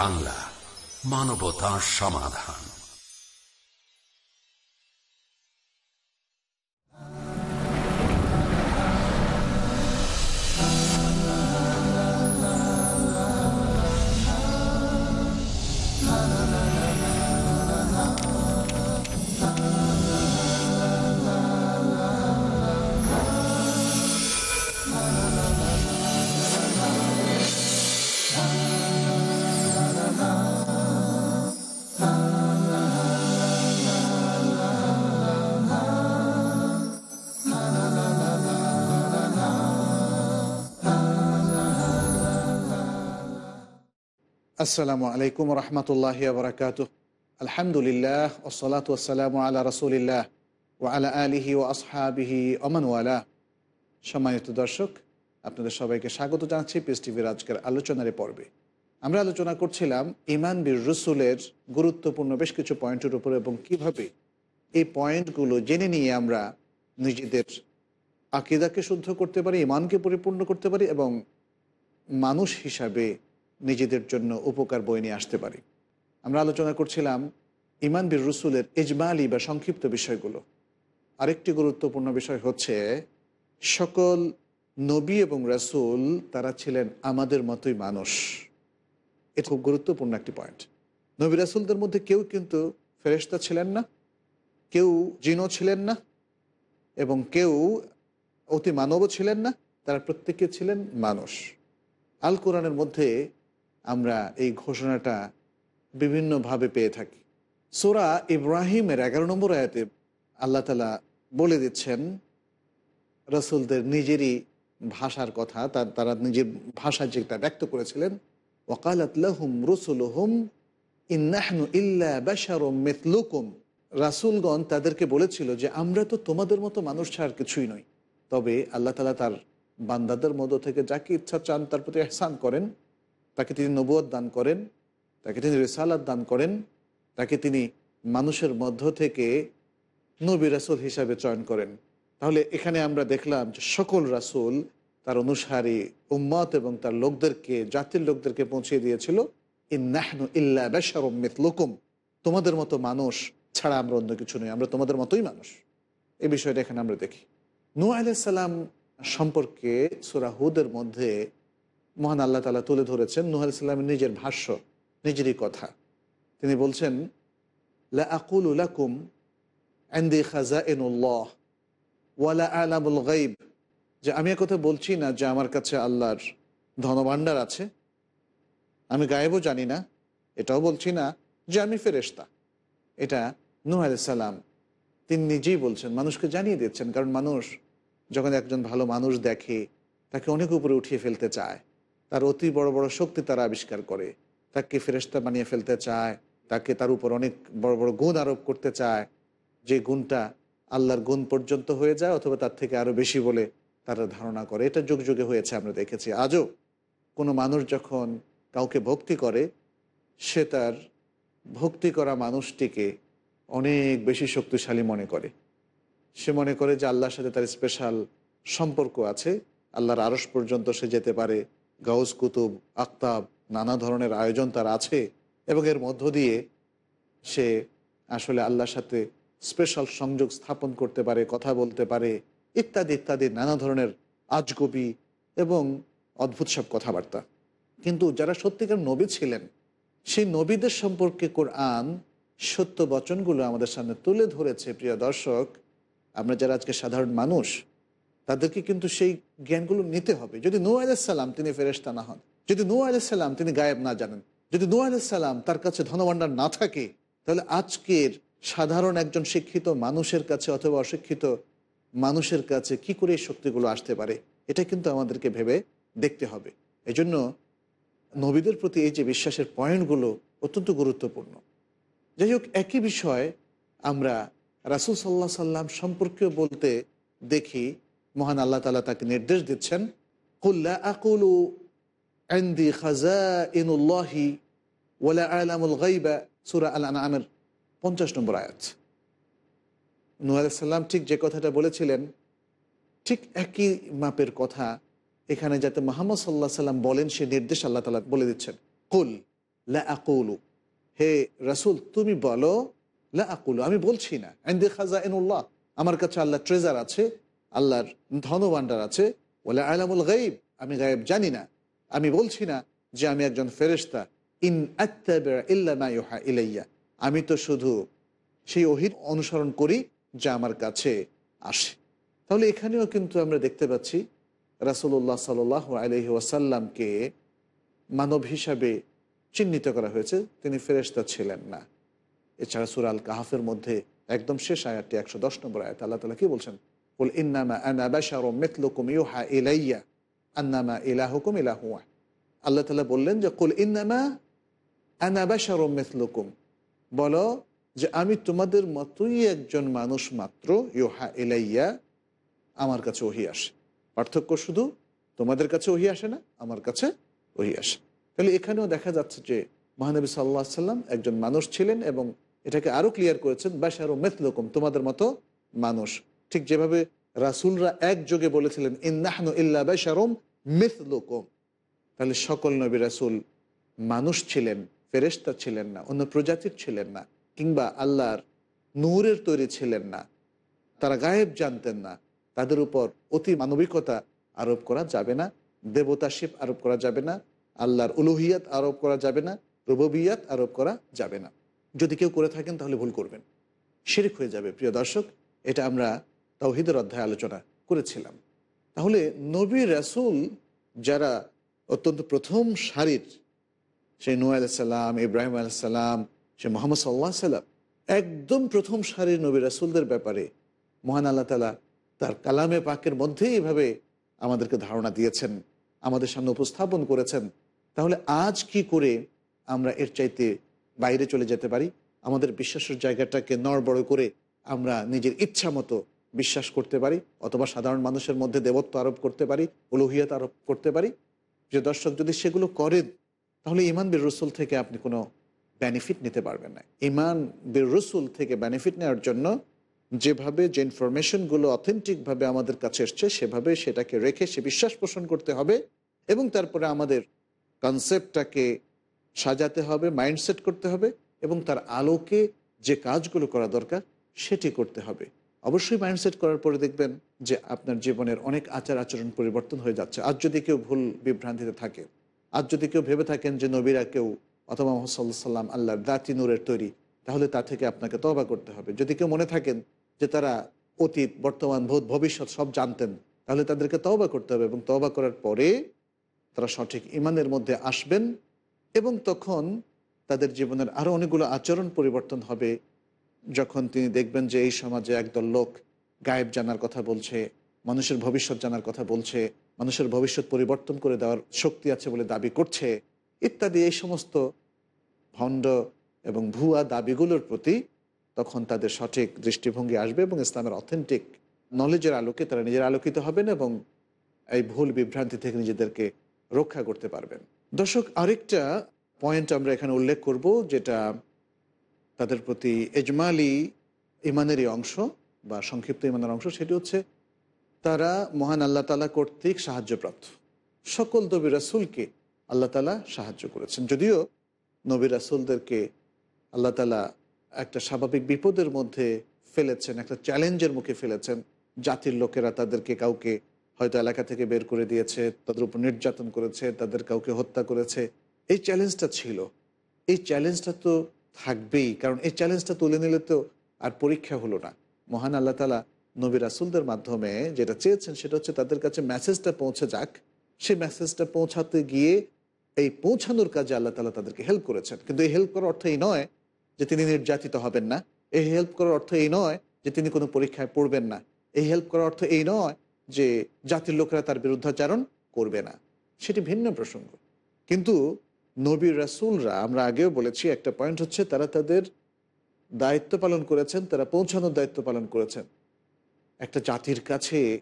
বাংলা মানবতা সমাধান। আসসালামু আলাইকুম রহমতুল্লাহ বরকাত আলহামদুলিল্লাহ ওসলাত ওসালাম আল্লাহ রসুলিল্লাহ ও আলা আলিহি ও আসহাবিহি ওয়ালা সম্মানিত দর্শক, আপনাদের সবাইকে স্বাগত জানাচ্ছি পিস টিভির আজকের আলোচনার পর্বে। আমরা আলোচনা করছিলাম ইমান বীর রসুলের গুরুত্বপূর্ণ বেশ কিছু পয়েন্টের উপর এবং কীভাবে এই পয়েন্টগুলো জেনে নিয়ে আমরা নিজেদের আকিদাকে শুদ্ধ করতে পারি, ইমানকে পরিপূর্ণ করতে পারি এবং মানুষ হিসাবে নিজেদের জন্য উপকার বয়ে নিয়ে আসতে পারি। আমরা আলোচনা করছিলাম ইমান বীর রসুলের এজমালি বা সংক্ষিপ্ত বিষয়গুলো। আরেকটি গুরুত্বপূর্ণ বিষয় হচ্ছে, সকল নবী এবং রাসুল তারা ছিলেন আমাদের মতোই মানুষ। এটা খুব গুরুত্বপূর্ণ একটি পয়েন্ট নবী রাসুলদের মধ্যে কেউ কিন্তু ফেরেস্তা ছিলেন না, কেউ জিনও ছিলেন না এবং কেউ অতি মানবও ছিলেন না, তারা প্রত্যেকে ছিলেন মানুষ। আল কোরআনের মধ্যে আমরা এই ঘোষণাটা বিভিন্নভাবে পেয়ে থাকি। সোরা ইব্রাহিমের এগারো নম্বর আয়াতে আল্লাহ তালা বলে দিচ্ছেন, রসুলদের নিজেরই ভাষার কথা, তার, তারা নিজের ভাষা যেটা ব্যক্ত করেছিলেন ওকালাতলাহুম রসুলহুম ইন্নাহনু ইল্লা বাশার মেতলুকুম রাসুলগণ তাদেরকে বলেছিল যে, আমরা তো তোমাদের মতো মানুষ ছাড় কিছুই নই। তবে আল্লাহ তালা তার বান্দাদের মধ্য থেকে যাকে ইচ্ছা চান তার প্রতি এহসান করেন। তাকে তিনি নবুয় দান করেন, তাকে তিনি রেসালাত দান করেন, তাকে তিনি মানুষের মধ্য থেকে নবী রাসুল হিসাবে চয়ন করেন। তাহলে এখানে আমরা দেখলাম যে সকল রাসুল তার অনুসারী, উম্মত এবং তার লোকদেরকে, জাতির লোকদেরকে পৌঁছিয়ে দিয়েছিল, ইন্নাহনু ইল্লা বেশারমিত লোকুম তোমাদের মতো মানুষ ছাড়া আমরা অন্য কিছু নই, আমরা তোমাদের মতোই মানুষ। এই বিষয়টা এখানে আমরা দেখি। নু আলাইসাল্লাম সম্পর্কে সুরাহুদের মধ্যে মহান আল্লাহ তালা তুলে ধরেছেন। নুহ আলাইসাল্লামের নিজের ভাষ্য, নিজেরই কথা। তিনি বলছেন, লা আকুল খাজা যে আমি কথা বলছি না যে আমার কাছে আল্লাহর ধনভাণ্ডার আছে। আমি গায়েবও জানি না, এটাও বলছি না যে আমি ফেরেস্তা এটা নুহ আলাইসাল্লাম তিনি নিজেই বলছেন, মানুষকে জানিয়ে দিচ্ছেন। কারণ মানুষ যখন একজন ভালো মানুষ দেখে, তাকে অনেক উপরে উঠিয়ে ফেলতে চায়। তার অতি বড় বড় শক্তি তারা আবিষ্কার করে। তাকে ফেরেস্তা বানিয়ে ফেলতে চায়, তাকে তার উপর অনেক বড় বড় গুণ আরোপ করতে চায়। যে গুণটা আল্লাহর গুণ পর্যন্ত হয়ে যায় অথবা তার থেকে আরও বেশি বলে তারা ধারণা করে। এটা যুগ, যুগে হয়েছে, আমরা দেখেছি। আজও কোনো মানুষ যখন কাউকে ভক্তি করে, সে তার ভক্তি করা মানুষটিকে অনেক বেশি শক্তিশালী মনে করে। সে মনে করে যে আল্লাহর সাথে তার স্পেশাল সম্পর্ক আছে, আল্লাহর আরস পর্যন্ত সে যেতে পারে গাউস কুতুব আক্তাব নানা ধরনের আয়োজন তার আছে এবং এর মধ্য দিয়ে সে আসলে আল্লাহর সাথে স্পেশাল সংযোগ স্থাপন করতে পারে, কথা বলতে পারে, ইত্যাদি ইত্যাদি, নানা ধরনের আজগবি এবং অদ্ভুত সব কথাবার্তা। কিন্তু যারা সত্যিকার নবী ছিলেন, সেই নবীদের সম্পর্কে কোরআন, সত্য বচনগুলো আমাদের সামনে তুলে ধরেছে, প্রিয় দর্শক, আমরা যারা আজকে সাধারণ মানুষ তাদেরকে কিন্তু সেই জ্ঞানগুলো নিতে হবে। যদি নু আলাইসাল্লাম তিনি ফেরেস্তা না হন, যদি নু আলাইসাল্লাম তিনি গায়েব না জানেন, যদি নু আলাইসাল্লাম তার কাছে ধনভাণ্ডার না থাকে, তাহলে আজকের সাধারণ একজন শিক্ষিত মানুষের কাছে অথবা অশিক্ষিত মানুষের কাছে কি করে এই শক্তিগুলো আসতে পারে? এটা কিন্তু আমাদেরকে ভেবে দেখতে হবে। এজন্য নবীদের প্রতি এই যে বিশ্বাসের পয়েন্টগুলো অত্যন্ত গুরুত্বপূর্ণ। যাই হোক, একই বিষয় আমরা রাসুল সাল্লাহ সাল্লাম সম্পর্কেও বলতে দেখি মহান আল্লাহ তালা তাকে নির্দেশ দিচ্ছেন কুল্লা সুরা আল পঞ্চাশ নম্বর আয়াত। নু ঠিক যে কথাটা বলেছিলেন, ঠিক একই মাপের কথা এখানে যাতে মোহাম্মদ সাল্লাহ সাল্লাম বলেন, সে নির্দেশ আল্লাহ তালা বলে দিচ্ছেন। কুল লা আকুলু হে রাসুল, তুমি বলো, লা আকুলু আমি বলছি না। আমার কাছে আল্লাহ ট্রেজার আছে আল্লাহর ধনভাণ্ডার আছে। বলে আলামুল গাইব আমি গায়েব জানি না। আমি বলছি না যে আমি একজন ফেরেস্তা ইন ইল্লামা ইউহা ইলাইয়া। আমি তো শুধু সেই অহিত অনুসরণ করি যা আমার কাছে আসে। তাহলে এখানেও কিন্তু আমরা দেখতে পাচ্ছি রাসুল্লাহ সাল আলহি ওয়াসাল্লামকে মানব হিসাবে চিহ্নিত করা হয়েছে। তিনি ফেরেস্তা ছিলেন না। এছাড়া সুরাল কাহাফের মধ্যে একদম শেষ আয়াতটি একশো দশ নম্বর আয়াত আল্লাহ তালা কি বলছেন? বল ইন্নামা আনা বাশার মেতলুকুম ইউহা ইলাইয়া আন্নামা ইলাহুকুম ইলাহুয়া আল্লাহ তালা বললেন যে কুল ইন্নামা আনা বাশার মেতলুকুম বলো যে, আমি তোমাদের মতোই একজন মানুষ মাত্র ইউহা ইলাইয়া, আমার কাছে ওহি আসে। পার্থক্য শুধু তোমাদের কাছে ওহি আসে না, আমার কাছে ওহি আসে। তাহলে এখানেও দেখা যাচ্ছে যে, মহানবী সাল্লাহ সাল্লাম একজন মানুষ ছিলেন এবং এটাকে আরও ক্লিয়ার করেছেন বাসার মেথলুকুম তোমাদের মতো মানুষ। ঠিক যেভাবে রাসুলরা একযোগে বলেছিলেন ইন্নাহনু ইল্লা বাসারম মেথলুকুম তাহলে সকল নবী রাসুল মানুষ ছিলেন ফেরেস্তা ছিলেন না, অন্য প্রজাতির ছিলেন না, কিংবা আল্লাহর নূরের তৈরি ছিলেন না। তারা গায়েব জানতেন না। তাদের উপর অতি মানবিকতা আরোপ করা যাবে না, দেবতাশিপ আরোপ করা যাবে না, আল্লাহর উলুহিয়াত আরোপ করা যাবে না, রুববিয়াত আরোপ করা যাবে না। যদি কেউ করে থাকেন তাহলে ভুল করবেন। শিরিক হয়ে যাবে, প্রিয় দর্শক, এটা আমরা তাওহিদের অধ্যায় আলোচনা করেছিলাম। তাহলে নবী রাসুল যারা অত্যন্ত প্রথম সারির, সেই নু আলাইসাল্লাম ইব্রাহিম আলাইসাল্লাম সে মোহাম্মদ সাল্লাহ সাল্লাম, একদম প্রথম সারির নবী রাসুলদের ব্যাপারে মহান আল্লাহ তালা তার কালামে পাকের মধ্যেই এভাবে আমাদেরকে ধারণা দিয়েছেন, আমাদের সামনে উপস্থাপন করেছেন। তাহলে আজ কি করে আমরা এর চাইতে বাইরে চলে যেতে পারি? আমাদের বিশ্বাসের জায়গাটাকে নড়বড় করে আমরা নিজের ইচ্ছা মতো বিশ্বাস করতে পারি, অথবা সাধারণ মানুষের মধ্যে দেবত্ব আরোপ করতে পারি, উলুহিয়াত আরোপ করতে পারি। যে দর্শক, যদি সেগুলো করেন, তাহলে ইমান বীর রসুল থেকে আপনি কোনো বেনিফিট নিতে পারবেন না। ইমান বীর রসুল থেকে বেনিফিট নেওয়ার জন্য যেভাবে যে ইনফরমেশনগুলো অথেন্টিকভাবে আমাদের কাছে এসছে, সেভাবে সেটাকে রেখে সে বিশ্বাস পোষণ করতে হবে এবং তারপরে আমাদের কনসেপ্টটাকে সাজাতে হবে মাইন্ডসেট করতে হবে এবং তার আলোকে যে কাজগুলো করা দরকার, সেটি করতে হবে। অবশ্যই মাইন্ডসেট করার পরে দেখবেন যে আপনার জীবনের অনেক আচার আচরণ পরিবর্তন হয়ে যাচ্ছে। আজ যদি কেউ ভুল বিভ্রান্তিতে থাকে আজ যদি কেউ ভেবে থাকেন যে নবীরা কেউ অথবা মোহাম্মদ সাল্লাম আল্লাহর দাতি নূরের তৈরি, তাহলে তা থেকে আপনাকে তবা করতে হবে। যদি কেউ মনে থাকেন যে তারা অতীত, বর্তমান, ভূত, ভবিষ্যৎ সব জানতেন, তাহলে তাদেরকে তওবা করতে হবে এবং তওবা করার পরে তারা সঠিক ইমানের মধ্যে আসবেন এবং তখন তাদের জীবনের আরও অনেকগুলো আচরণ পরিবর্তন হবে। যখন তিনি দেখবেন যে এই সমাজে একদল লোক গায়েব জানার কথা বলছে, মানুষের ভবিষ্যৎ জানার কথা বলছে, মানুষের ভবিষ্যৎ পরিবর্তন করে দেওয়ার শক্তি আছে বলে দাবি করছে, ইত্যাদি এই সমস্ত ভণ্ড এবং ভুয়া দাবিগুলোর প্রতি তখন তাদের সঠিক দৃষ্টিভঙ্গি আসবে এবং ইসলামের অথেন্টিক নলেজের আলোকে তারা নিজের আলোকিত হবেন এবং এই ভুল বিভ্রান্তি থেকে নিজেদেরকে রক্ষা করতে পারবেন। দর্শক, আরেকটা পয়েন্ট আমরা এখানে উল্লেখ করব, যেটা তাদের প্রতি এজমালি ইমানেরই অংশ বা সংক্ষিপ্ত ইমানের অংশ, সেটি হচ্ছে তারা মহান আল্লাহ তালা কর্তৃক সাহায্যপ্রাপ্ত। সকল নবী রাসুলকে আল্লাহ তালা সাহায্য করেছেন। যদিও নবী রাসুলদেরকে আল্লাহ তালা একটা স্বাভাবিক বিপদের মধ্যে ফেলেছেন, একটা চ্যালেঞ্জের মুখে ফেলেছেন, জাতির লোকেরা তাদেরকে কাউকে হয়তো এলাকা থেকে বের করে দিয়েছে, তাদের উপর নির্যাতন করেছে, তাদের কাউকে হত্যা করেছে। এই চ্যালেঞ্জটা ছিল। এই চ্যালেঞ্জটা তো থাকবেই। কারণ এই চ্যালেঞ্জটা তুলে নিলে তো আর পরীক্ষা হলো না। মহান আল্লাহ তালা নবী রাসুলদের মাধ্যমে যেটা চেয়েছেন সেটা হচ্ছে তাদের কাছে মেসেজটা পৌঁছে যাক। সেই মেসেজটা পৌঁছাতে গিয়ে এই পৌঁছানোর কাজে আল্লাহ তালা তাদেরকে হেল্প করেছেন। কিন্তু এই হেল্প করার অর্থ এই নয় যে তিনি নির্যাতিত হবেন না। এই হেল্প করার অর্থ এই নয় যে তিনি কোনো পরীক্ষায় পড়বেন না। এই হেল্প করার অর্থ এই নয় যে জাতির লোকেরা তার বিরুদ্ধাচারণ করবে না। সেটি ভিন্ন প্রসঙ্গ। কিন্তু নবীর রাসুলরা, আমরা আগেও বলেছি, একটা পয়েন্ট হচ্ছে তারা তাদের দায়িত্ব পালন করেছেন, তারা পৌঁছানোর দায়িত্ব পালন করেছেন। একটা জাতির কাছে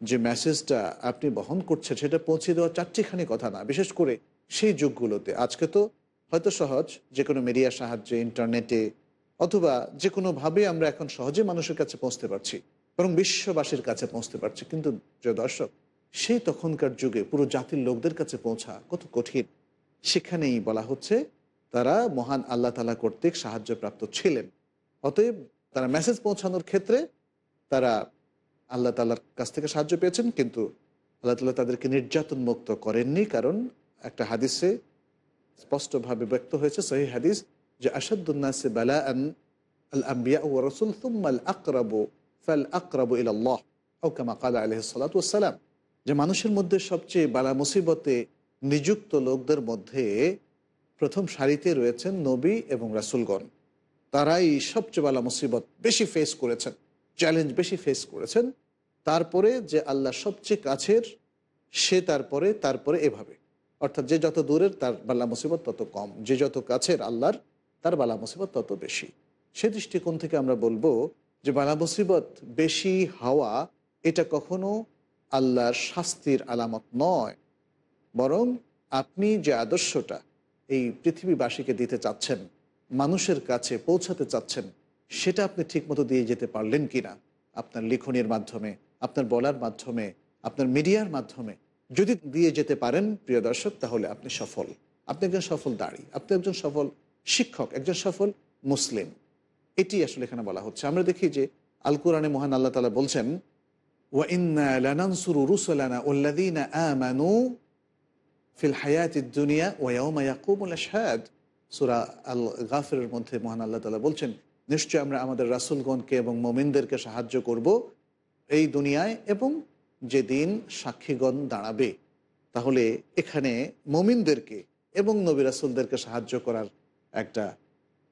যে মেসেজটা আপনি বহন করছেন, সেটা পৌঁছে দেওয়া চারটিখানি কথা না, বিশেষ করে সেই যুগগুলোতে। আজকে তো হয়তো সহজ যে কোনো মিডিয়ার সাহায্যে ইন্টারনেটে অথবা যে কোনোভাবে আমরা এখন সহজে মানুষের কাছে পৌঁছতে পারছি, বরং বিশ্ববাসীর কাছে পৌঁছতে পারছি। কিন্তু যে দর্শক, সেই তখনকার যুগে পুরো জাতির লোকদের কাছে পৌঁছা কত কঠিন। সেখানেই বলা হচ্ছে তারা মহান আল্লাহ তালা কর্তৃক সাহায্যপ্রাপ্ত ছিলেন। অতএব তারা মেসেজ পৌঁছানোর ক্ষেত্রে তারা আল্লাহ তালার কাছ থেকে সাহায্য পেয়েছেন, কিন্তু আল্লাহ তালা তাদেরকে নির্যাতন মুক্ত করেননি কারণ একটা হাদিসে স্পষ্টভাবে ব্যক্ত হয়েছে, সহি হাদিস যে আসাদুন্নাসে বালা আন আল আম্বিয়া ও রসুল তুম্মাল আকরাবু ফাল আকরাবু ইল্লাহ ও কামা কালা আলহ সালাতাম যে, মানুষের মধ্যে সবচেয়ে বালা মুসিবতে নিযুক্ত লোকদের মধ্যে প্রথম সারিতে রয়েছেন নবী এবং রাসুলগণ। তারাই সবচেয়ে বালা মুসিবত বেশি ফেস করেছেন চ্যালেঞ্জ বেশি ফেস করেছেন। তারপরে যে আল্লাহ সবচেয়ে কাছের, সে তারপরে তারপরে এভাবে। অর্থাৎ যে যত দূরের তার বালা মুসিবত তত কম। যে যত কাছের আল্লাহর, তার বালা মুসিবত তত বেশি। সে দৃষ্টিকোণ থেকে আমরা বলব যে বালা মুসিবত বেশি হওয়া এটা কখনো আল্লাহর শাস্তির আলামত নয়। বরং আপনি যে আদর্শটা এই পৃথিবীবাসীকে দিতে চাচ্ছেন, মানুষের কাছে পৌঁছাতে চাচ্ছেন, সেটা আপনি ঠিকমতো দিয়ে যেতে পারলেন কি না আপনার লিখনের মাধ্যমে, আপনার বলার মাধ্যমে, আপনার মিডিয়ার মাধ্যমে, যদি দিয়ে যেতে পারেন, প্রিয় দর্শক, তাহলে আপনি সফল। আপনি একজন সফল দাড়ি, আপনি একজন সফল শিক্ষক, একজন সফল মুসলিম। এটি আসলে এখানে বলা হচ্ছে। আমরা দেখি যে আল কোরআনে মহান আল্লাহ তালা বলছেন লানানসুরু রুসুলানা ওল্লাদিনা আমানু ফিল হায়াতি দুনিয়া ওয়াউমা ইয়াকুমুল আশহাদ। সূরা আল গাফিরের মধ্যে মহান আল্লাহ তাআলা বলছেন, নিশ্চয় আমরা আমাদের রাসূলগণকে এবং মুমিনদেরকে সাহায্য করব এই দুনিয়ায় এবং যেদিন সাক্ষীগণ দাঁড়াবে। তাহলে এখানে মমিনদেরকে এবং নবী রাসুলদেরকে সাহায্য করার একটা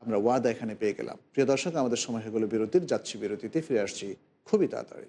আমরা ওয়াদা এখানে পেয়ে গেলাম। প্রিয় দর্শক, আমাদের সময় হয়ে গেলো বিরতির। যাচ্ছি বিরতিতে, ফিরে আসছি খুবই তাড়াতাড়ি।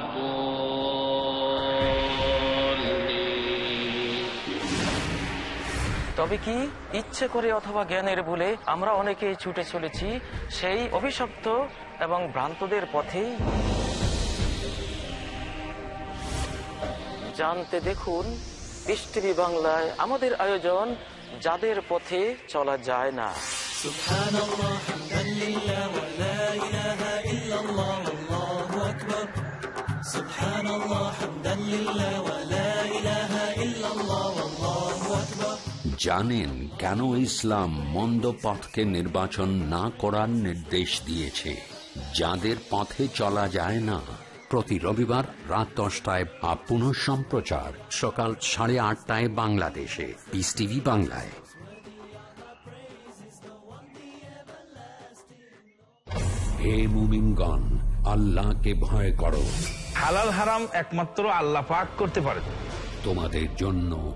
তবে কি ইচ্ছে করে অথবা জ্ঞানের ভুলে আমরা অনেকেই ছুটে চলেছি সেই অভিশপ্ত এবং ভ্রান্তদের পথেই? জানতে দেখুন পিস বাংলায় আমাদের আয়োজন, যাদের পথে চলা যায় না। জানেন কেন ইসলাম মন্দ পথকে নির্বাচন না করার নির্দেশ দিয়েছে। যাদের পথে চলা যায় না প্রতি রবিবার রাত দশটায় বা পুনঃ সম্প্রচার সকাল সাড়ে আটটায় বাংলাদেশে। পিস টিভি বাংলায়। হে মুমিনগণ আল্লাহকে ভয় করো। হালাল হারাম একমাত্র আল্লাহ পাক করতে পারে। তোমাদের জন্য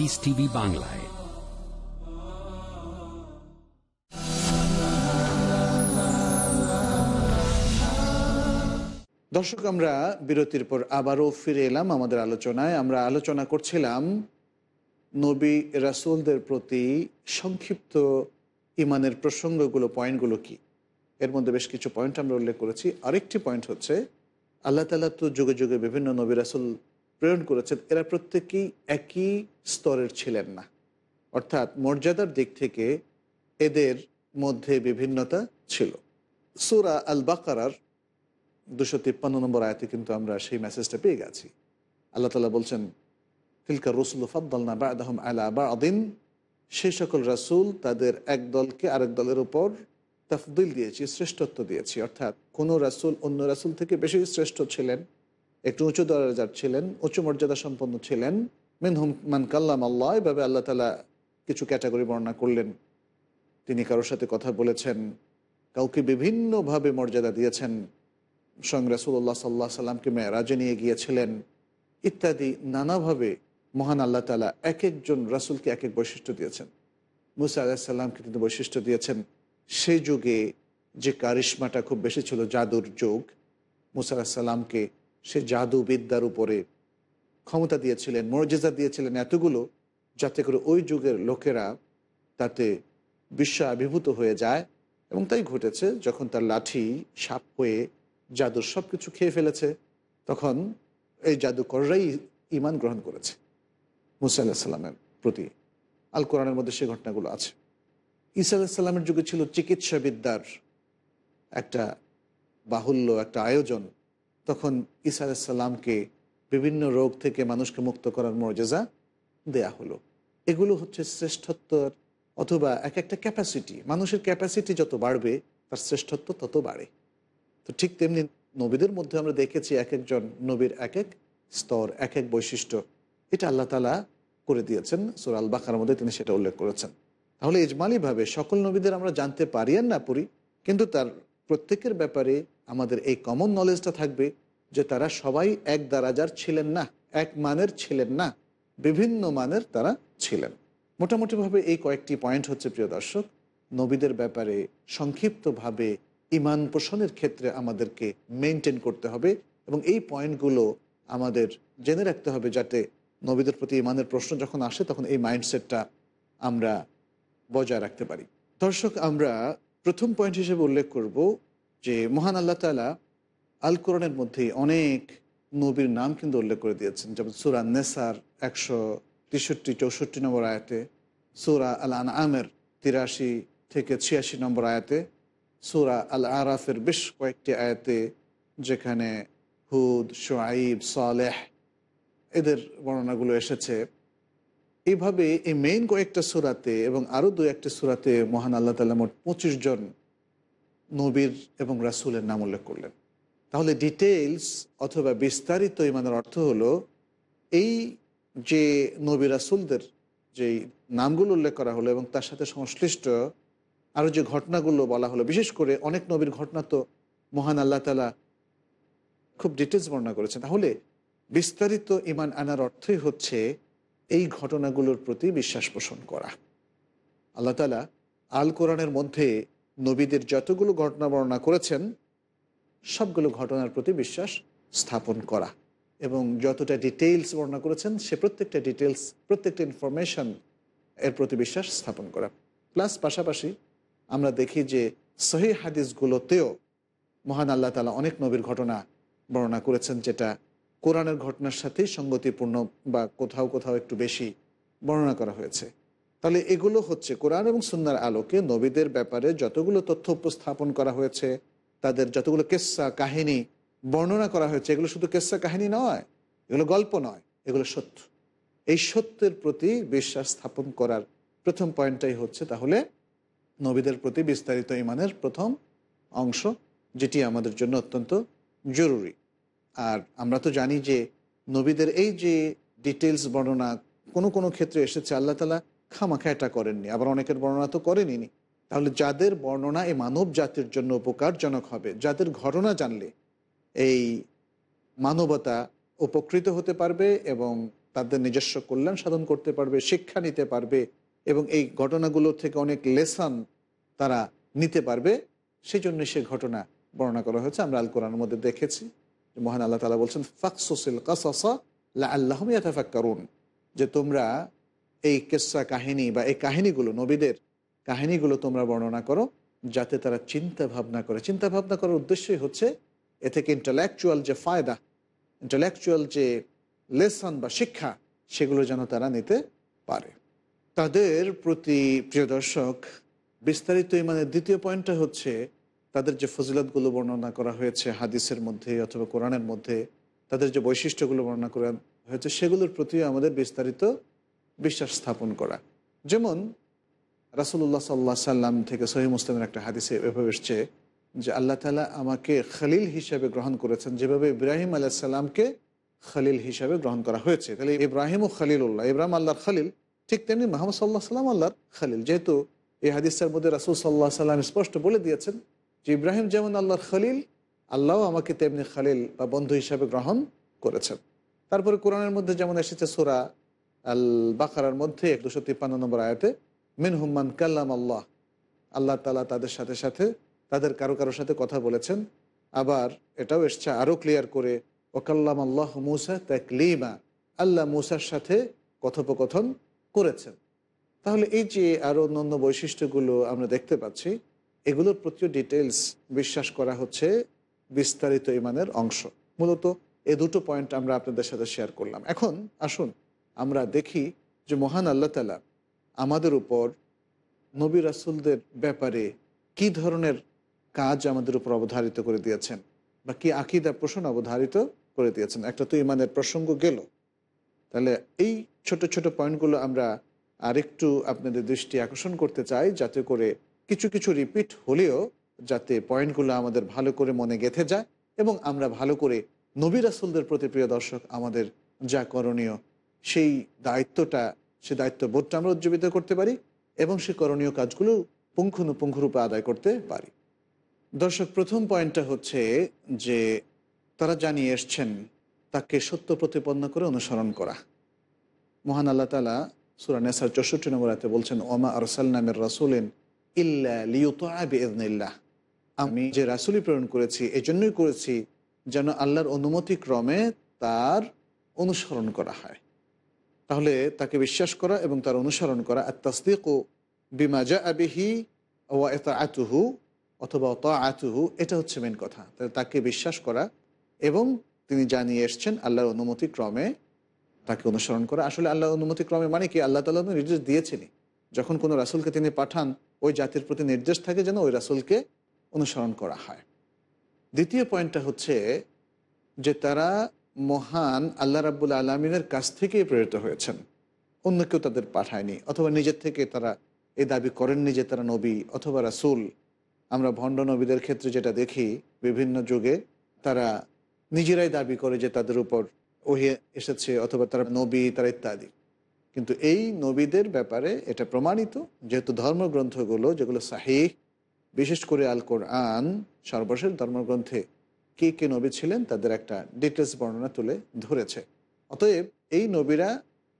পিস টিভি বাংলায় দর্শক, আমরা বিরতির পর আবারও ফিরে এলাম আমাদের আলোচনায়। আমরা আলোচনা করছিলাম নবী রাসুলদের প্রতি সংক্ষিপ্ত ইমানের প্রসঙ্গগুলো, পয়েন্টগুলো কি? এর মধ্যে বেশ কিছু পয়েন্ট আমরা উল্লেখ করেছি। আরেকটি পয়েন্ট হচ্ছে, আল্লাহ তালা তো যুগে যুগে বিভিন্ন নবী রাসুল প্রেরণ করেছেন, এরা প্রত্যেকেই একই স্তরের ছিলেন না। অর্থাৎ মর্যাদার দিক থেকে এদের মধ্যে বিভিন্নতা ছিল। সুরা আল বাকারার দুশো তিপ্পান্ন নম্বর আয়তে কিন্তু আমরা সেই মেসেজটা পেয়ে গেছি। আল্লাহ তালা বলছেন, তিলকা রসুল ফাদ্দালনা বাদহম আলা বা আদিন সেই সকল রাসুল তাদের এক দলকে আরেক দলের উপর তাফদিল দিয়েছি, শ্রেষ্ঠত্ব দিয়েছি। অর্থাৎ কোনো রাসুল অন্য রাসুল থেকে বেশি শ্রেষ্ঠ ছিলেন একটু উঁচু দরজার ছিলেন, উঁচু মর্যাদা সম্পন্ন ছিলেন। মিনহুম মান কাল্লাম আল্লাহ, এভাবে আল্লাহ তালা কিছু ক্যাটাগরি বর্ণনা করলেন। তিনি কারোর সাথে কথা বলেছেন, কাউকে বিভিন্নভাবে মর্যাদা দিয়েছেন। স্বয়ং রাসুল্লাহ সাল্লাহ সাল্লামকে মেয়েরাজে নিয়ে গিয়েছিলেন। ইত্যাদি নানাভাবে মহান আল্লাহ তালা এক একজন রাসুলকে এক এক বৈশিষ্ট্য দিয়েছেন। মুসা আলাহিসাল্লামকে তিনি বৈশিষ্ট্য দিয়েছেন, সেই যুগে যে কারিশ্মাটা খুব বেশি ছিল, জাদুর যুগ, মুসা আলাহিসাল্লামকে সে জাদু বিদ্যার উপরে ক্ষমতা দিয়েছিলেন, মর্যাদা দিয়েছিলেন এতগুলো যাতে করে ওই যুগের লোকেরা তাতে বিশ্ব আবির্ভূত হয়ে যায়। এবং তাই ঘটেছে, যখন তার লাঠি সাপ হয়ে জাদুর সব কিছু খেয়ে ফেলেছে, তখন এই জাদুকররাই ইমান গ্রহণ করেছে, মুসা আল্লাহ প্রতি। আল কোরআনের মধ্যে সে ঘটনাগুলো আছে। ঈসা আল্লাহ সাল্লামের যুগে ছিল চিকিৎসাবিদ্যার একটা বাহুল্য, একটা আয়োজন। তখন ঈসা আলাহ সাল্লামকে বিভিন্ন রোগ থেকে মানুষকে মুক্ত করার মর্যাদা দেয়া হলো। এগুলো হচ্ছে শ্রেষ্ঠত্বর অথবা এক একটা ক্যাপাসিটি মানুষের ক্যাপাসিটি যত বাড়বে, তার শ্রেষ্ঠত্ব তত বাড়ে। তো ঠিক তেমনি নবীদের মধ্যে আমরা দেখেছি এক একজন নবীর এক এক স্তর এক এক বৈশিষ্ট্য। এটা আল্লাহ তালা করে দিয়েছেন, সুর আল মধ্যে তিনি সেটা উল্লেখ করেছেন। তাহলে ইজমালিভাবে সকল নবীদের আমরা জানতে পারি আর না পড়ি, কিন্তু তার প্রত্যেকের ব্যাপারে আমাদের এই কমন নলেজটা থাকবে যে তারা সবাই এক দারাজার ছিলেন না, এক মানের ছিলেন না, বিভিন্ন মানের তারা ছিলেন। মোটামুটিভাবে এই কয়েকটি পয়েন্ট হচ্ছে, প্রিয় দর্শক, নবীদের ব্যাপারে সংক্ষিপ্তভাবে ইমান পোষণের ক্ষেত্রে আমাদেরকে মেনটেন করতে হবে এবং এই পয়েন্টগুলো আমাদের জেনে রাখতে হবে যাতে নবীদের প্রতি ইমানের প্রশ্ন যখন আসে তখন এই মাইন্ডসেটটা আমরা বজায় রাখতে পারি। দর্শক, আমরা প্রথম পয়েন্ট হিসেবে উল্লেখ করব যে মহান আল্লাহ তালা আল কোরআনের মধ্যে অনেক নবীর নাম কিন্তু উল্লেখ করে দিয়েছেন। যেমন সুরা নেসার একশো তেষট্টি চৌষট্টি নম্বর আয়াতে, সুরা আল আন আমের তিরাশি থেকে ছিয়াশি নম্বর আয়াতে, সুরা আল আরাফের বেশ কয়েকটি আয়াতে যেখানে হুদ শোয়াইব সালেহ এদের বর্ণনাগুলো এসেছে। এইভাবে এই মেইন কয়েকটা সুরাতে এবং আরও দু একটা সুরাতে মহান আল্লাহ তালা মোট পঁচিশ জন নবীর এবং রাসুলের নাম উল্লেখ করলেন। তাহলে ডিটেইলস অথবা বিস্তারিত ইমানের অর্থ হলো, এই যে নবী রাসুলদের যে নামগুলো উল্লেখ করা হলো এবং তার সাথে সংশ্লিষ্ট আরও যে ঘটনাগুলো বলা হলো, বিশেষ করে অনেক নবীর ঘটনা তো মহান আল্লাহ তালা খুব ডিটেলস বর্ণনা করেছেন। তাহলে বিস্তারিত ইমান আনার অর্থই হচ্ছে এই ঘটনাগুলোর প্রতি বিশ্বাস পোষণ করা। আল্লাহ তালা আল কোরআনের মধ্যে নবীদের যতগুলো ঘটনা বর্ণনা করেছেন, সবগুলো ঘটনার প্রতি বিশ্বাস স্থাপন করা এবং যতটা ডিটেইলস বর্ণনা করেছেন, সে প্রত্যেকটা ডিটেলস প্রত্যেকটা ইনফরমেশন এর প্রতি বিশ্বাস স্থাপন করা। প্লাস পাশাপাশি আমরা দেখি যে সহি হাদিসগুলোতেও মহান আল্লাহ তালা অনেক নবীর ঘটনা বর্ণনা করেছেন যেটা কোরআনের ঘটনার সাথেই সঙ্গতিপূর্ণ বা কোথাও কোথাও একটু বেশি বর্ণনা করা হয়েছে। তাহলে এগুলো হচ্ছে কোরআন এবং সুন্নার আলোকে নবীদের ব্যাপারে যতগুলো তথ্য উপস্থাপন করা হয়েছে, তাদের যতগুলো কেসা, কাহিনী বর্ণনা করা হয়েছে, এগুলো শুধু কেসা, কাহিনী নয়, এগুলো গল্প নয়, এগুলো সত্য। এই সত্যের প্রতি বিশ্বাস স্থাপন করার প্রথম পয়েন্টটাই হচ্ছে তাহলে নবীদের প্রতি বিস্তারিত ইমানের প্রথম অংশ, যেটি আমাদের জন্য অত্যন্ত জরুরি। আর আমরা তো জানি যে নবীদের এই যে ডিটেলস বর্ণনা কোনো কোনো ক্ষেত্রে এসেছে, আল্লাহ তালা খামাখা এটা করেননি, আবার অনেকের বর্ণনা তো করেনি তাহলে যাদের বর্ণনা এই মানব জাতির জন্য উপকারজনক হবে, যাদের ঘটনা জানলে এই মানবতা উপকৃত হতে পারবে এবং তাদের নিজস্ব কল্যাণ সাধন করতে পারবে, শিক্ষা নিতে পারবে এবং এই ঘটনাগুলোর থেকে অনেক লেসন তারা নিতে পারবে সেই জন্য সে ঘটনা বর্ণনা করা হয়েছে। আমরা আল কোরআনের মধ্যে দেখেছি। মহান আল্লাহ তালা বলছেন ফাকসুসিল কাসাসা লা আল্লাহম ইয়াতাফাক্কারুন। যে তোমরা এই কেসা কাহিনী বা এই কাহিনীগুলো, নবীদের কাহিনীগুলো তোমরা বর্ণনা করো, যাতে তারা চিন্তা ভাবনা করে। চিন্তা ভাবনা করার উদ্দেশ্যই হচ্ছে, এ থেকে ইন্টালেকচুয়াল যে ফায়দা ইন্টালেকচুয়াল যে লেসন বা শিক্ষা, সেগুলো যেন তারা নিতে পারে। তাদের প্রতি প্রিয় দর্শক, বিস্তারিত ইমানের দ্বিতীয় পয়েন্টটা হচ্ছে তাদের যে ফজিলতগুলো বর্ণনা করা হয়েছে হাদিসের মধ্যে অথবা কোরআনের মধ্যে, তাদের যে বৈশিষ্ট্যগুলো বর্ণনা করা হয়েছে, সেগুলোর প্রতিও আমাদের বিস্তারিত বিশ্বাস স্থাপন করা। যেমন রাসুল্লাহ সাল্লাহ সাল্লাম থেকে সহি মুসলিমের একটা হাদিসে এভাবে এসছে যে আল্লাহ তালা আমাকে খলিল হিসাবে গ্রহণ করেছেন, যেভাবে ইব্রাহিম আলাহ সাল্লামকে খলিল হিসাবে গ্রহণ করা হয়েছে। তাহলে ইব্রাহিম ও খলিলুল্লাহ, ইব্রাহিম আল্লাহর খলিল, ঠিক তেমনি মোহাম্মদ সাল্লাহ সাল্লাম আল্লাহর খলিল। যেহেতু এই হাদিসের মধ্যে রাসুল সাল্লাহ সাল্লাম স্পষ্ট বলে দিয়েছেন যে ইব্রাহিম যেমন আল্লাহর খলিল আল্লাহ আমাকে তেমনি খালিল বা বন্ধু হিসাবে গ্রহণ করেছেন। তারপরে কোরআনের মধ্যে যেমন এসেছে সোরা আল বাকারার মধ্যে এক দুশো তিপ্পান্ন নম্বর আয়াতে মিন হুম্মান কাল্লাম আল্লাহ। আল্লাহ তালা তাদের সাথে সাথে তাদের কারও কারোর সাথে কথা বলেছেন। আবার এটাও এসছে আরও ক্লিয়ার করে, ওকাল্লাম আল্লাহ মুসা তাকলিমা। আল্লাহ মুসার সাথে কথোপকথন করেছেন। তাহলে এই যে আরও অন্যান্য বৈশিষ্ট্যগুলো আমরা দেখতে পাচ্ছি এগুলোর প্রতিও ডিটেলস বিশ্বাস করা হচ্ছে বিস্তারিত ইমানের অংশ। মূলত এ দুটো পয়েন্ট আমরা আপনাদের সাথে শেয়ার করলাম। এখন আসুন আমরা দেখি যে মহান আল্লাহ তালা আমাদের উপর নবী রাসুলদের ব্যাপারে কি ধরনের কাজ আমাদের উপর অবধারিত করে দিয়েছেন বা কি আকিদা প্রশ্ন অবধারিত করে দিয়েছেন? একটা তো ইমানের প্রসঙ্গ গেল। তাহলে এই ছোট ছোট পয়েন্টগুলো আমরা আরেকটু আপনাদের দৃষ্টি আকর্ষণ করতে চাই, যাতে করে কিছু কিছু রিপিট হলেও যাতে পয়েন্টগুলো আমাদের ভালো করে মনে গেঁথে যায় এবং আমরা ভালো করে নবী রাসুলদের প্রতি প্রিয় দর্শক আমাদের যা করণীয় সেই দায়িত্বটা, সে দায়িত্ববোধটা আমরা উজ্জীবিত করতে পারি এবং সে করণীয় কাজগুলো পুঙ্খানুপুঙ্খরূপে আদায় করতে পারি। দর্শক, প্রথম পয়েন্টটা হচ্ছে যে তারা জানিয়ে এসছেন তাকে সত্য প্রতিপন্ন করে অনুসরণ করা। মহান আল্লাহ তালা সুরা নেসার চৌষট্টি নম্বর রাতে বলছেন ওমা আরসাল নামের রাসুলেন ইল্লা লিউতাবিল্লাহ আমি যে রাসুলি প্রেরণ করেছি এই জন্যই করেছি যেন আল্লাহর অনুমতি ক্রমে তার অনুসরণ করা হয়। তাহলে তাকে বিশ্বাস করা এবং তার অনুসরণ করা আর তসদিক ও বিমাজা আবিহি ওয়া এতা আতুহু অথবা অত আতুহু এটা হচ্ছে মেন কথা। তাহলে তাকে বিশ্বাস করা এবং তিনি জানিয়ে এসছেন আল্লাহর অনুমতি ক্রমে তাকে অনুসরণ করা। আসলে আল্লাহর অনুমতি ক্রমে মানে কি? আল্লাহ তালা নির্দেশ দিয়েছেনই। যখন কোনো রাসুলকে তিনি পাঠান ওই জাতির প্রতি নির্দেশ থাকে যেন ওই রাসুলকে অনুসরণ করা হয়। দ্বিতীয় পয়েন্টটা হচ্ছে যে তারা মহান আল্লাহ রাবুল আলমিনের কাছ থেকেই প্রেরিত হয়েছেন। অন্য কেউ তাদের পাঠায়নি অথবা নিজের থেকে তারা এই দাবি করেননি যে তারা নবী অথবা রাসুল। আমরা ভণ্ড নবীদের ক্ষেত্রে যেটা দেখি, বিভিন্ন যুগে তারা নিজেরাই দাবি করে যে তাদের উপর ওহে এসেছে অথবা তারা নবী, তারা ইত্যাদি। কিন্তু এই নবীদের ব্যাপারে এটা প্রমাণিত, যেহেতু ধর্মগ্রন্থগুলো, যেগুলো সাহিহ, বিশেষ করে আল কোরআন সর্বশেষ ধর্মগ্রন্থে কে কে নবী ছিলেন, তাদের একটা ডিটেলস বর্ণনা তুলে ধরেছে। অতএব এই নবীরা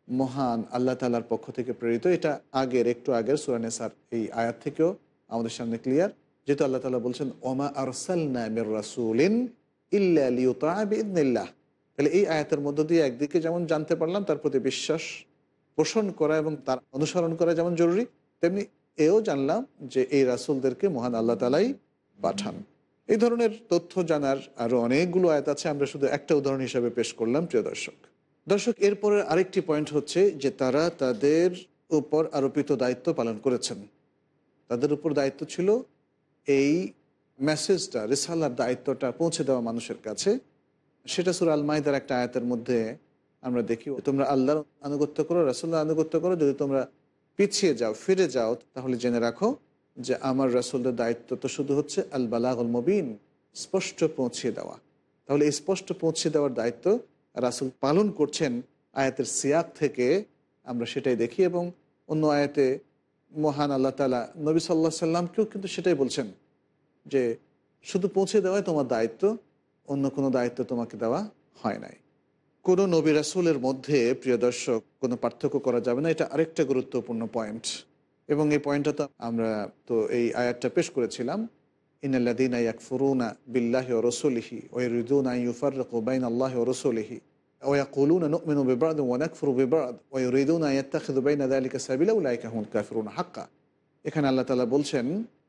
মহান আল্লাহ তালার পক্ষ থেকে প্রেরিত, এটা আগের, একটু আগের সুরানেসার এই আয়াত থেকেও আমাদের সামনে ক্লিয়ার যেহেতু আল্লাহ তালা বলছেন, ওমা আরসাল নামের রাসুলিন ইল্লাহ তাহলে এই আয়াতের মধ্য দিয়ে একদিকে যেমন জানতে পারলাম, তার প্রতি বিশ্বাস পোষণ করা এবং তার অনুসরণ করা যেমন জরুরি, তেমনি এও জানলাম যে এই রাসুলদেরকে মহান আল্লাহ তালাই পাঠান। এই ধরনের তথ্য জানার আরও অনেকগুলো আয়াত আছে, আমরা শুধু একটা উদাহরণ হিসাবে পেশ করলাম, প্রিয় দর্শক। দর্শক, এরপরে আরেকটি পয়েন্ট হচ্ছে যে তারা তাদের উপর আরোপিত দায়িত্ব পালন করেছেন। তাদের উপর দায়িত্ব ছিল এই মেসেজটা রেসালার দায়িত্বটা পৌঁছে দেওয়া মানুষের কাছে। সেটা সুর আল মাহিদার একটা আয়াতের মধ্যে আমরা দেখি, তোমরা আল্লাহর আনুগত্য করো রাসুল্লাহ আনুগত্য করো, যদি তোমরা পিছিয়ে যাও, ফিরে যাও, তাহলে জেনে রাখো যে আমার রাসুলদের দায়িত্ব তো শুধু হচ্ছে আল বালাগুল মবিন, স্পষ্ট পৌঁছিয়ে দেওয়া। তাহলে স্পষ্ট পৌঁছে দেওয়ার দায়িত্ব রাসুল পালন করছেন, আয়াতের সিয়াক থেকে আমরা সেটাই দেখি এবং অন্য আয়াতে মহান আল্লাহ তালা নবী সাল্লাহ সাল্লামকেও কিন্তু সেটাই বলছেন যে শুধু পৌঁছে দেওয়াই তোমার দায়িত্ব, অন্য কোনো দায়িত্ব তোমাকে দেওয়া হয় নাই। কোনো নবী রাসুলের মধ্যে প্রিয় দর্শক কোনো পার্থক্য করা যাবে না এটা আরেকটা গুরুত্বপূর্ণ পয়েন্ট এবং এই পয়েন্টটা তো আমরা তো এই আয়াতটা পেশ করেছিলাম ইনাল্লাদিন ইয়াকফুরুনা বিল্লাহি ও রসুলিহি ওয়ুদুন ইউফার বাইন আল্লাহ ও রসুলিহি ويقولون نؤمن ببعض ونكفر ببعض ويريدون أن يتخذوا بين ذلك سبيلا أولئك هم الكافرون حقا এখানে আল্লাহ তালা বলছেন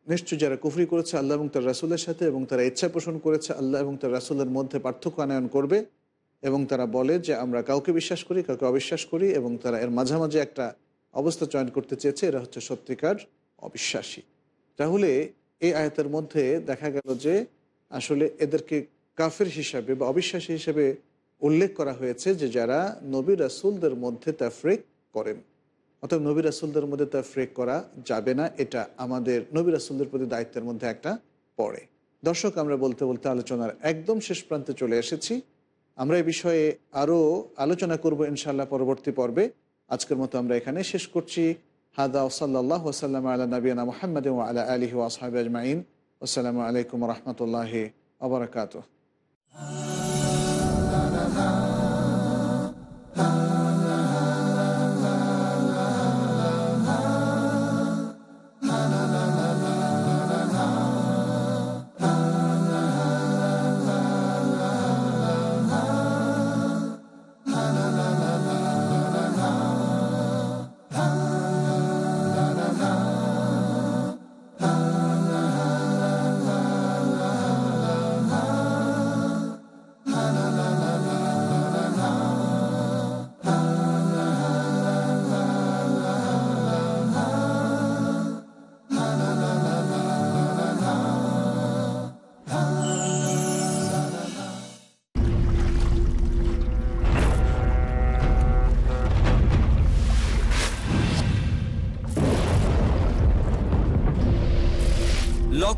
নিশ্চয় যারা কুফরি করেছে আল্লাহ এবং তার রাসুলের সাথে এবং তারা ইচ্ছা পোষণ করেছে আল্লাহ এবং তার রাসুলের মধ্যে পার্থক্য আনয়ন করবে এবং তারা বলে যে আমরা কাউকে বিশ্বাস করি, কাউকে অবিশ্বাস করি এবং তারা এর মাঝামাঝি একটা অবস্থা চয়ন করতে চেয়েছে। এরা হচ্ছে সত্যিকার অবিশ্বাসী। তাহলে এই আয়তের মধ্যে দেখা গেল যে আসলে এদেরকে কাফের হিসাবে বা অবিশ্বাসী হিসাবে উল্লেখ করা হয়েছে যে যারা নবী রাসুলদের মধ্যে তাফরিক করেন। অর্থাৎ নবী রাসুলদের মধ্যে তাফরিক করা যাবে না, এটা আমাদের নবী রাসুলদের প্রতি দায়িত্বের মধ্যে একটা পড়ে। দর্শক, আমরা বলতে বলতে আলোচনার একদম শেষ প্রান্তে চলে এসেছি। আমরা এ বিষয়ে আরও আলোচনা করব ইনশাল্লাহ পরবর্তী পর্বে। আজকের মতো আমরা এখানে শেষ করছি। হাদা ওসাল্লাহ ওসাল্লাম আল্লাহ নবীনা মোহাম্মদ আলা আলহি ওয়াসাহাব আসসালামু আলাইকুম রহমতুল্লাহ আবরকাত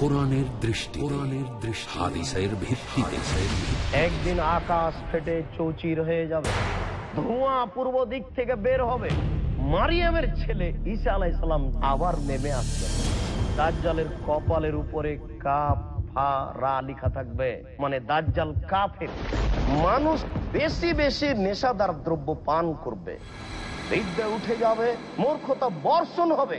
কোরআনের দৃষ্টি কোরআনের দৃষ্টি হাদিসের ভিত্তিতে। একদিন আকাশ ফেটে চৌচির হয়ে যাবে ধোঁয়া পূর্ব দিক থেকে বের হবে মারিয়ামের ছেলে ঈসা আলাইসালাম আবার নেমে আসবে। দাজ্জালের কপালের উপরে কাপ ফা রা লিখা থাকবে মানে দাজ্জাল কাফের। মানুষ বেশি বেশি নেশাদার দ্রব্য পান করবে। বিদ্যা উঠে যাবে মূর্খতা বর্ষণ হবে।